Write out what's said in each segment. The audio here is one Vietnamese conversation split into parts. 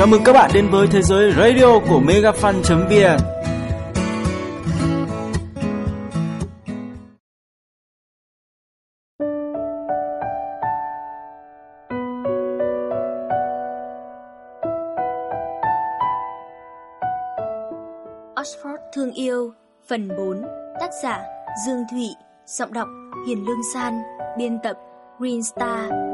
Chào mừng các bạn đến với thế giới radio của megafan.vn Oxford Thương Yêu, Phần 4 Tác giả Dương Thụy, Giọng đọc Hiền Lương San, Biên tập Green Star.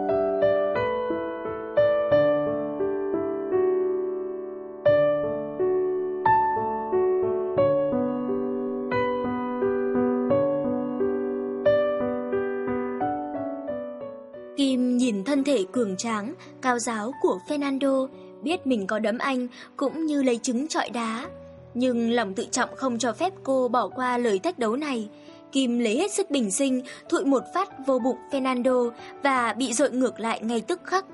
Nhìn thân thể cường tráng, cao giáo của Fernando, biết mình có đấm anh cũng như lấy trứng trọi đá. Nhưng lòng tự trọng không cho phép cô bỏ qua lời thách đấu này. Kim lấy hết sức bình sinh, thụi một phát vô bụng Fernando và bị dội ngược lại ngay tức khắc.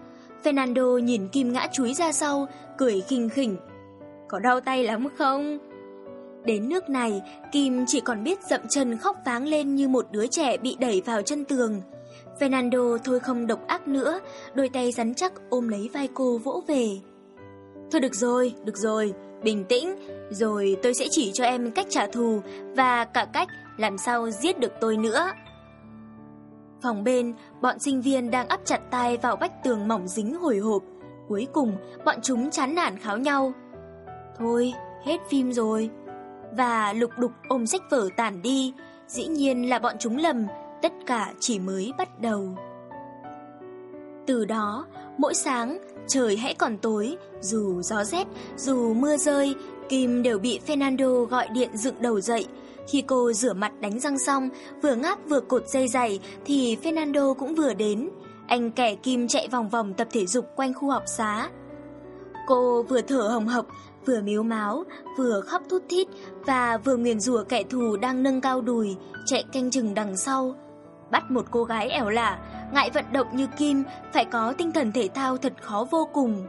Fernando nhìn Kim ngã chúi ra sau, cười khinh khỉnh. Có đau tay lắm không? Đến nước này, Kim chỉ còn biết dậm chân khóc váng lên như một đứa trẻ bị đẩy vào chân tường. Fernando thôi không độc ác nữa, đôi tay rắn chắc ôm lấy vai cô vỗ về. Thôi được rồi, được rồi, bình tĩnh, rồi tôi sẽ chỉ cho em cách trả thù và cả cách làm sao giết được tôi nữa. Phòng bên, bọn sinh viên đang áp chặt tay vào vách tường mỏng dính hồi hộp. Cuối cùng, bọn chúng chán nản kháo nhau. Thôi, hết phim rồi. Và lục đục ôm sách vở tản đi, dĩ nhiên là bọn chúng lầm, tất cả chỉ mới bắt đầu. Từ đó, mỗi sáng, trời hãy còn tối, dù gió rét, dù mưa rơi, Kim đều bị Fernando gọi điện dựng đầu dậy. Khi cô rửa mặt đánh răng xong, vừa ngáp vừa cột dây giày thì Fernando cũng vừa đến. Anh kẻ Kim chạy vòng vòng tập thể dục quanh khu học xá. Cô vừa thở hồng hộc, vừa miếu máu, vừa khóc thút thít và vừa nguyền rủa kẻ thù đang nâng cao đùi, chạy canh chừng đằng sau. Bắt một cô gái ẻo lả, ngại vận động như Kim phải có tinh thần thể thao thật khó vô cùng.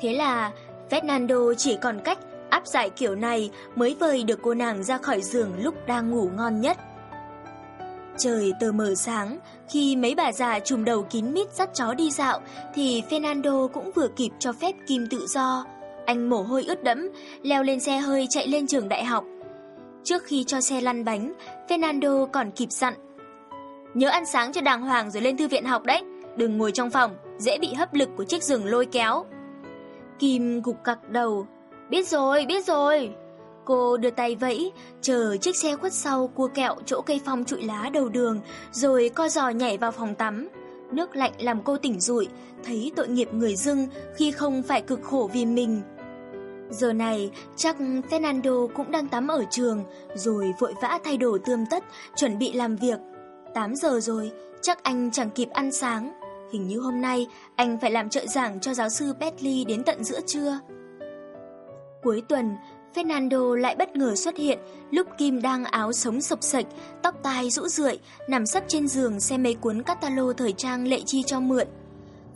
Thế là Fernando chỉ còn cách áp giải kiểu này mới vời được cô nàng ra khỏi giường lúc đang ngủ ngon nhất. Trời tờ mờ sáng, khi mấy bà già trùm đầu kín mít dắt chó đi dạo thì Fernando cũng vừa kịp cho phép Kim tự do. Anh mồ hôi ướt đẫm, leo lên xe hơi chạy lên trường đại học. Trước khi cho xe lăn bánh, Fernando còn kịp dặn. Nhớ ăn sáng cho đàng hoàng rồi lên thư viện học đấy, đừng ngồi trong phòng, dễ bị hấp lực của chiếc giường lôi kéo. Kim gục cặc đầu. Biết rồi, biết rồi. Cô đưa tay vẫy, chờ chiếc xe khuất sau cua kẹo chỗ cây phong trụi lá đầu đường, rồi co giò nhảy vào phòng tắm. Nước lạnh làm cô tỉnh rụi, thấy tội nghiệp người dưng khi không phải cực khổ vì mình. Giờ này, chắc Fernando cũng đang tắm ở trường, rồi vội vã thay đồ tươm tất, chuẩn bị làm việc. 8 giờ rồi, chắc anh chẳng kịp ăn sáng. Hình như hôm nay anh phải làm trợ giảng cho giáo sư Bentley đến tận giữa trưa. Cuối tuần, Fernando lại bất ngờ xuất hiện lúc Kim đang áo sống sộc sạch, tóc tai rũ rượi, nằm sấp trên giường xem mấy cuốn catalog thời trang lệ chi cho mượn.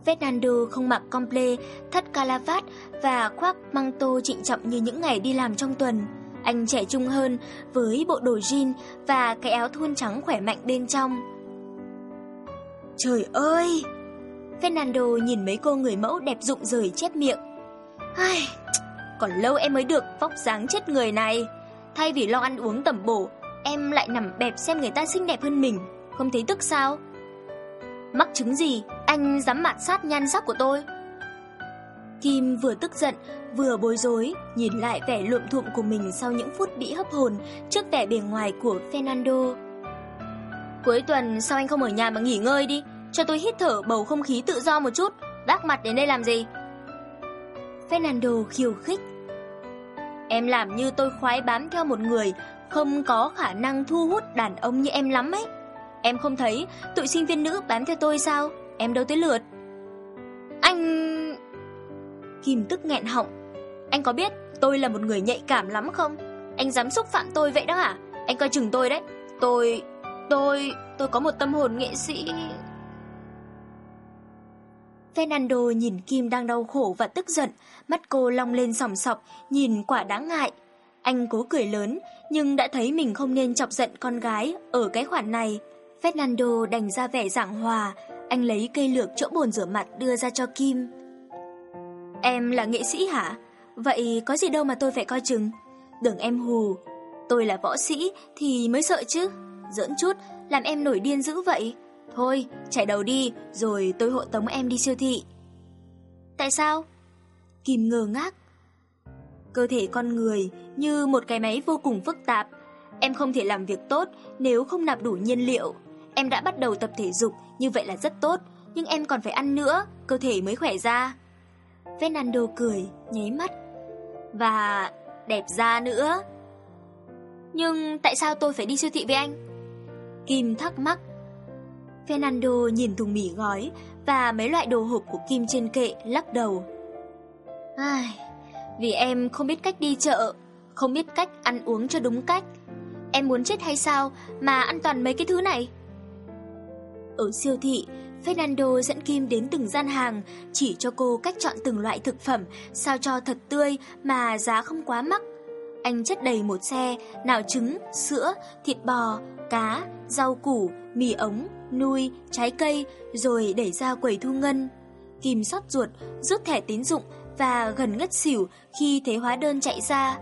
Fernando không mặc comple, thắt calavat và khoác măng tô trịnh trọng như những ngày đi làm trong tuần. Anh trẻ trung hơn với bộ đồ jean và cái áo thun trắng khỏe mạnh bên trong. Trời ơi! Fernando nhìn mấy cô người mẫu đẹp rụng rời chép miệng. Ai, còn lâu em mới được vóc dáng chết người này. Thay vì lo ăn uống tẩm bổ, em lại nằm bẹp xem người ta xinh đẹp hơn mình. Không thấy tức sao? Mắc chứng gì, anh dám mạt sát nhan sắc của tôi? Kim vừa tức giận, vừa bối rối, nhìn lại vẻ luộm thuộm của mình sau những phút bị hấp hồn trước vẻ bề ngoài của Fernando. Cuối tuần sao anh không ở nhà mà nghỉ ngơi đi, cho tôi hít thở bầu không khí tự do một chút, đắc mặt đến đây làm gì? Fernando khiêu khích. Em làm như tôi khoái bám theo một người không có khả năng thu hút đàn ông như em lắm ấy. Em không thấy tụi sinh viên nữ bám theo tôi sao? Em đâu tới lượt kìm tức nghẹn họng. Anh có biết tôi là một người nhạy cảm lắm không? Anh dám xúc phạm tôi vậy đó hả? Anh coi chừng tôi đấy. Tôi... tôi... tôi có một tâm hồn nghệ sĩ... Fernando nhìn Kim đang đau khổ và tức giận, mắt cô long lên sòng sọc, nhìn quả đáng ngại. Anh cố cười lớn, nhưng đã thấy mình không nên chọc giận con gái ở cái khoản này. Fernando đành ra vẻ giảng hòa, anh lấy cây lược chỗ bồn rửa mặt đưa ra cho Kim. Em là nghệ sĩ hả? Vậy có gì đâu mà tôi phải coi chừng. Đừng em hù. Tôi là võ sĩ thì mới sợ chứ. Giỡn chút, làm em nổi điên dữ vậy. Thôi, chạy đầu đi, rồi tôi hộ tống em đi siêu thị. Tại sao? Kim ngơ ngác. Cơ thể con người như một cái máy vô cùng phức tạp. Em không thể làm việc tốt nếu không nạp đủ nhiên liệu. Em đã bắt đầu tập thể dục, như vậy là rất tốt, nhưng em còn phải ăn nữa, cơ thể mới khỏe ra. Fernando cười, nháy mắt. Và đẹp da nữa. Nhưng tại sao tôi phải đi siêu thị với anh? Kim thắc mắc. Fernando nhìn thùng mì gói và mấy loại đồ hộp của Kim trên kệ lắc đầu. Ai, vì em không biết cách đi chợ, không biết cách ăn uống cho đúng cách. Em muốn chết hay sao mà ăn toàn mấy cái thứ này? Ở siêu thị, Fernando dẫn Kim đến từng gian hàng, chỉ cho cô cách chọn từng loại thực phẩm sao cho thật tươi mà giá không quá mắc. Anh chất đầy một xe, nào trứng, sữa, thịt bò, cá, rau củ, mì ống, nuôi, trái cây, rồi đẩy ra quầy thu ngân. Kim sót ruột, rút thẻ tín dụng và gần ngất xỉu khi thấy hóa đơn chạy ra.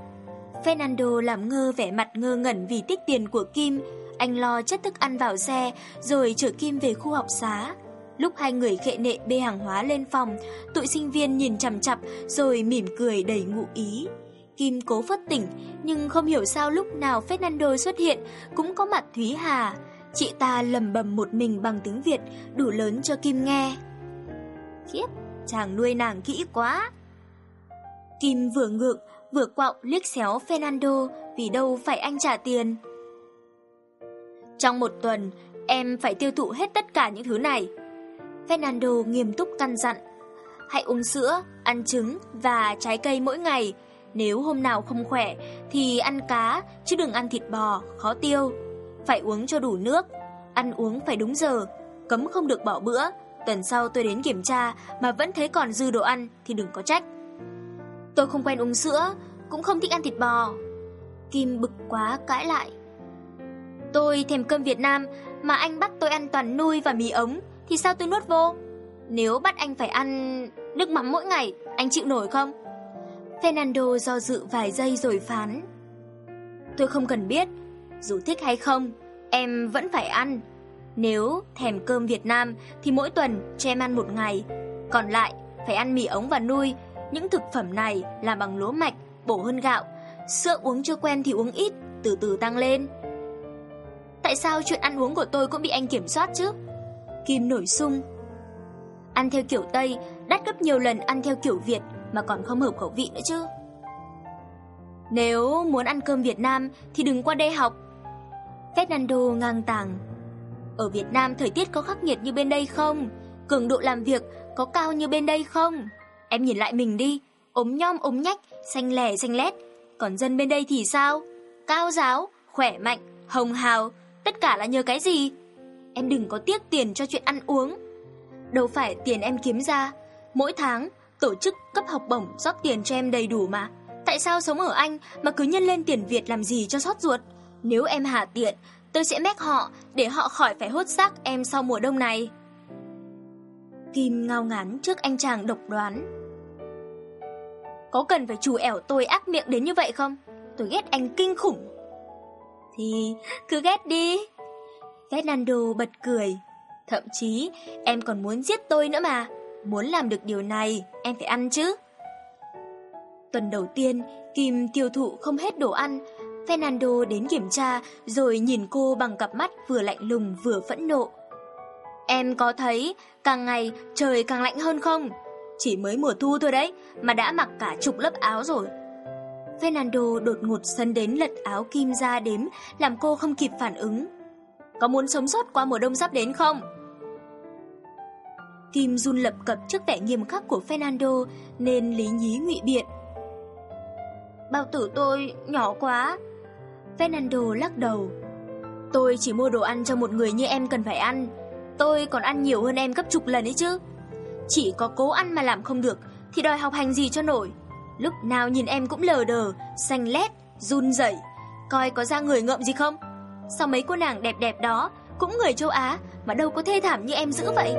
Fernando làm ngơ vẻ mặt ngơ ngẩn vì tích tiền của Kim. Anh lo chất thức ăn vào xe rồi chở Kim về khu học xá. Lúc hai người khệ nệ bê hàng hóa lên phòng, tụi sinh viên nhìn chằm chặp rồi mỉm cười đầy ngụ ý. Kim cố phất tỉnh, nhưng không hiểu sao lúc nào Fernando xuất hiện cũng có mặt Thúy Hà. Chị ta lầm bầm một mình bằng tiếng Việt, đủ lớn cho Kim nghe. Khiếp, chàng nuôi nàng kỹ quá. Kim vừa ngượng, vừa quạo liếc xéo Fernando vì đâu phải anh trả tiền. Trong một tuần, em phải tiêu thụ hết tất cả những thứ này. Fernando nghiêm túc căn dặn. Hãy uống sữa, ăn trứng và trái cây mỗi ngày. Nếu hôm nào không khỏe thì ăn cá chứ đừng ăn thịt bò, khó tiêu. Phải uống cho đủ nước, ăn uống phải đúng giờ, cấm không được bỏ bữa. Tuần sau tôi đến kiểm tra mà vẫn thấy còn dư đồ ăn thì đừng có trách. Tôi không quen uống sữa, cũng không thích ăn thịt bò. Kim bực quá cãi lại. Tôi thèm cơm Việt Nam mà anh bắt tôi ăn toàn nuôi và mì ống thì sao tôi nuốt vô? Nếu bắt anh phải ăn nước mắm mỗi ngày, anh chịu nổi không? Fernando do dự vài giây rồi phán. Tôi không cần biết, dù thích hay không, em vẫn phải ăn. Nếu thèm cơm Việt Nam thì mỗi tuần cho em ăn một ngày, còn lại phải ăn mì ống và nuôi. Những thực phẩm này là bằng lúa mạch, bổ hơn gạo. Sữa uống chưa quen thì uống ít, từ từ tăng lên. Tại sao chuyện ăn uống của tôi cũng bị anh kiểm soát chứ? Kim nổi sung. Ăn theo kiểu Tây, đắt gấp nhiều lần ăn theo kiểu Việt mà còn không hợp khẩu vị nữa chứ. Nếu muốn ăn cơm Việt Nam thì đừng qua đây học. Fernando ngang tàng. Ở Việt Nam thời tiết có khắc nghiệt như bên đây không? Cường độ làm việc có cao như bên đây không? Em nhìn lại mình đi, ốm nhom ốm nhách, xanh lẻ xanh lét. Còn dân bên đây thì sao? Cao giáo, khỏe mạnh, hồng hào, tất cả là nhờ cái gì? Em đừng có tiếc tiền cho chuyện ăn uống. Đâu phải tiền em kiếm ra, mỗi tháng tổ chức cấp học bổng rót tiền cho em đầy đủ mà. Tại sao sống ở Anh mà cứ nhân lên tiền Việt làm gì cho sót ruột? Nếu em hà tiện, tôi sẽ mách họ để họ khỏi phải hốt xác em sau mùa đông này. Kim ngao ngán trước anh chàng độc đoán. Có cần phải chủ ẻo tôi ác miệng đến như vậy không? Tôi ghét anh kinh khủng. Thì cứ ghét đi. Fernando bật cười. Thậm chí em còn muốn giết tôi nữa mà. Muốn làm được điều này, em phải ăn chứ. Tuần đầu tiên, Kim tiêu thụ không hết đồ ăn. Fernando đến kiểm tra rồi nhìn cô bằng cặp mắt vừa lạnh lùng vừa phẫn nộ. Em có thấy càng ngày trời càng lạnh hơn không? Chỉ mới mùa thu thôi đấy mà đã mặc cả chục lớp áo rồi. Fernando đột ngột sân đến lật áo Kim ra đếm làm cô không kịp phản ứng. Có muốn sống sót qua mùa đông sắp đến không? Kim run lập cập trước vẻ nghiêm khắc của Fernando nên lý nhí ngụy biện. Bao tử tôi nhỏ quá. Fernando lắc đầu. Tôi chỉ mua đồ ăn cho một người như em cần phải ăn. Tôi còn ăn nhiều hơn em gấp chục lần ấy chứ. Chỉ có cố ăn mà làm không được thì đòi học hành gì cho nổi. Lúc nào nhìn em cũng lờ đờ, xanh lét, run rẩy, coi có ra người ngợm gì không? Sao mấy cô nàng đẹp đẹp đó cũng người châu Á mà đâu có thê thảm như em dữ vậy?